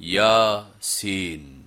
Yasin.